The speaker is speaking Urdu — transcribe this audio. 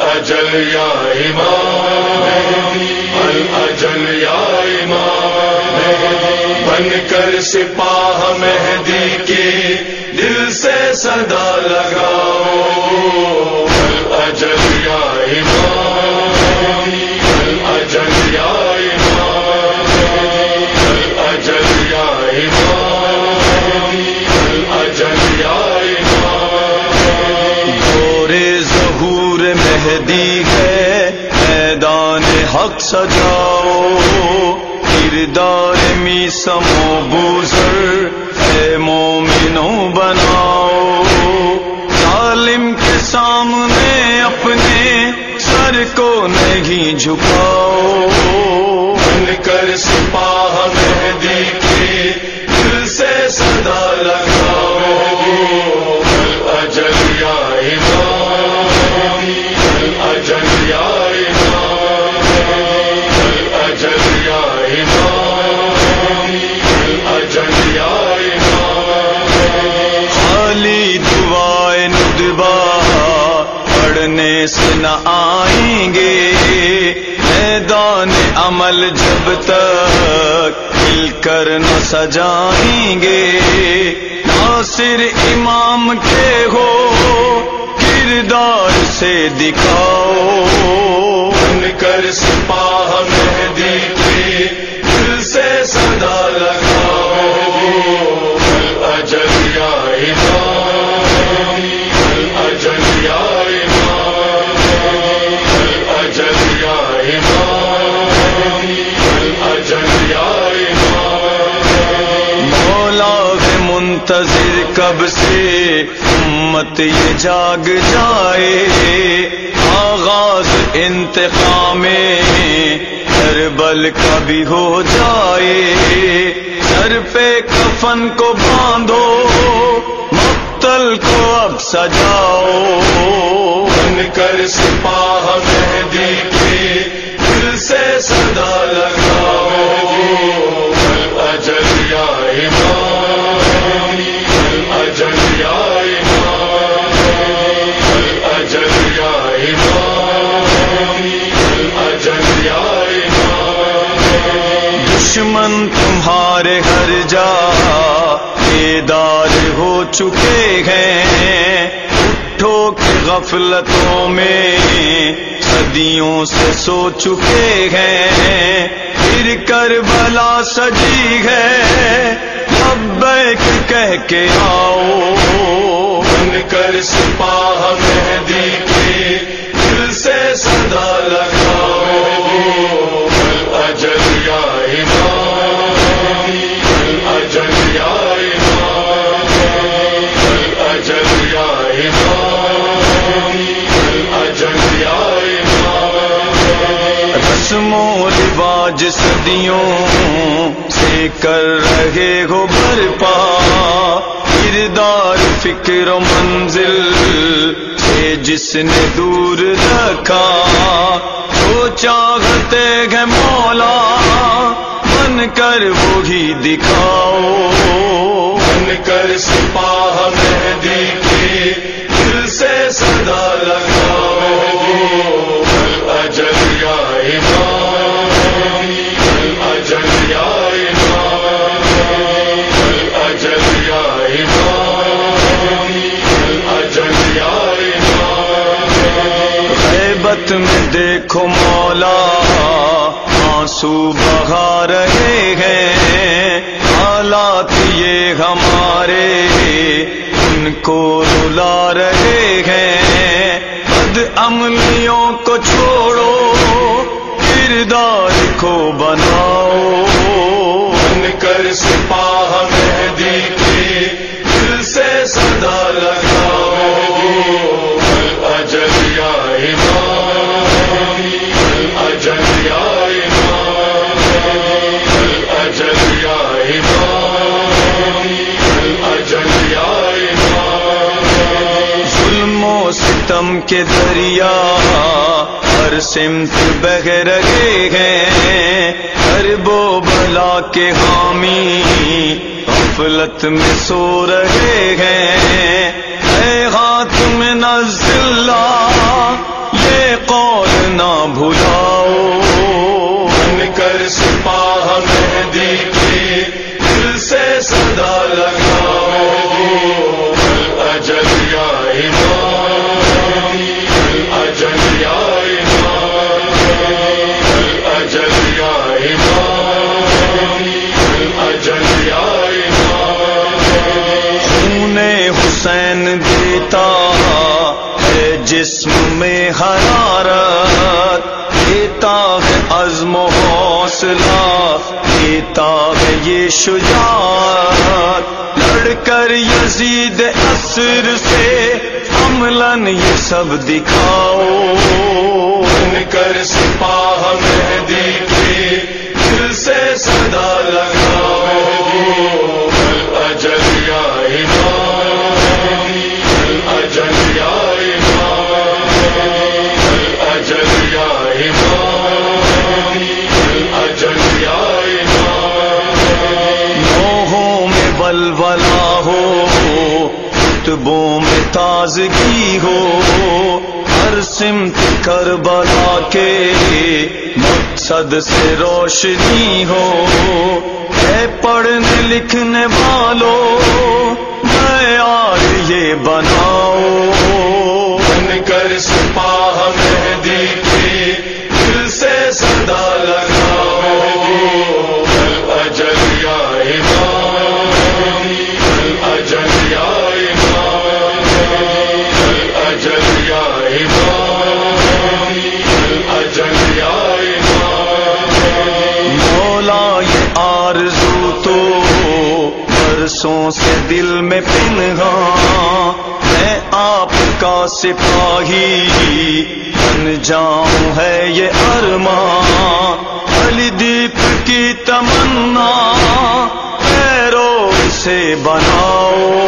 اجل یا امام الاجل یا امام بن کر سپاہ مہدی کی دل سے صدا لگاؤ۔ مہدی ہے، میدان حق سجاؤ۔ کردار می سمو بوزر اے مومنوں بناؤ۔ ظالم کے سامنے اپنے سر کو نہیں جھکاؤ۔ بن کر سپاہ مہدی کی دل سے صدا لگاؤ۔ پڑھنے نہ آئیں گے۔ میدان عمل جب تک مل کر نہ سجائیں گے۔ ناصر امام کے ہو، کردار سے دکھاؤ۔ بن کر سپاہ مہدی کی دل سے صدا لگاؤ۔ کب سے امت یہ جاگ جائے؟ آغاز انتقام ہر بل کا بھی ہو جائے؟ سر پہ کفن کو باندھو مقتل کو اب سجاؤ۔ بن کر سپاہ مہدی کی دل سے صدا لگاؤ۔ تمہارے ہر جا بیدار ہو چکے ہیں۔ اٹھو کے غفلتوں میں صدیوں سے سو چکے ہیں۔ پھر کر بلا سجی ہے۔ لبیک کہہ کے آؤ۔ بن کر سپاہ مہدی کی دل سے صدا لگاؤ صدیوں سے کر رہے ہو برپا کردار فکر و منزل سے جس نے دور رکھا وہ چاہتے ہیں مولا بن کر وہی دکھاؤ بن کر سپاہ مہدی کی دل سے صدا لگاؤ دیکھو مولا، آنسو بہا رہے ہیں۔ حالات یہ ہمارے، ان کو رلا رہے ہیں۔ بد عملیوں کو چھوڑو، کردار کو بناؤ۔ بن کر سپاہ کے دریا ہر سمت بہ رہے ہیں، ہر بو بلا کے حامی غفلت میں سو رہے ہیں۔ اے ہاتھ میں نزل اللہ یہ قول نہ بھلاؤ۔ بن کر سپاہ مہدی۔ دیتا ہے جسم میں حرارت، دیتا ہے عزم و حوصلہ، دیتا ہے یہ شجاعت۔ لڑ کر یزید اثر سے عملاً یہ سب دکھاؤ۔ بن کر سپاہ مہدی کی کتبوں میں تازگی ہو، ہر سمت کربلا کے مقصد سے روشنی ہو۔ اے پڑھنے لکھنے والوں میں آج یہ بناؤ۔ بن کر سپاہ مہدی کی دل سے صدا لگاؤ۔ سے دل میں پنہا میں آپ کا سپاہی بن جاؤں ہے یہ ارماں علی دیپ کی تمنا پیروں سے بناؤ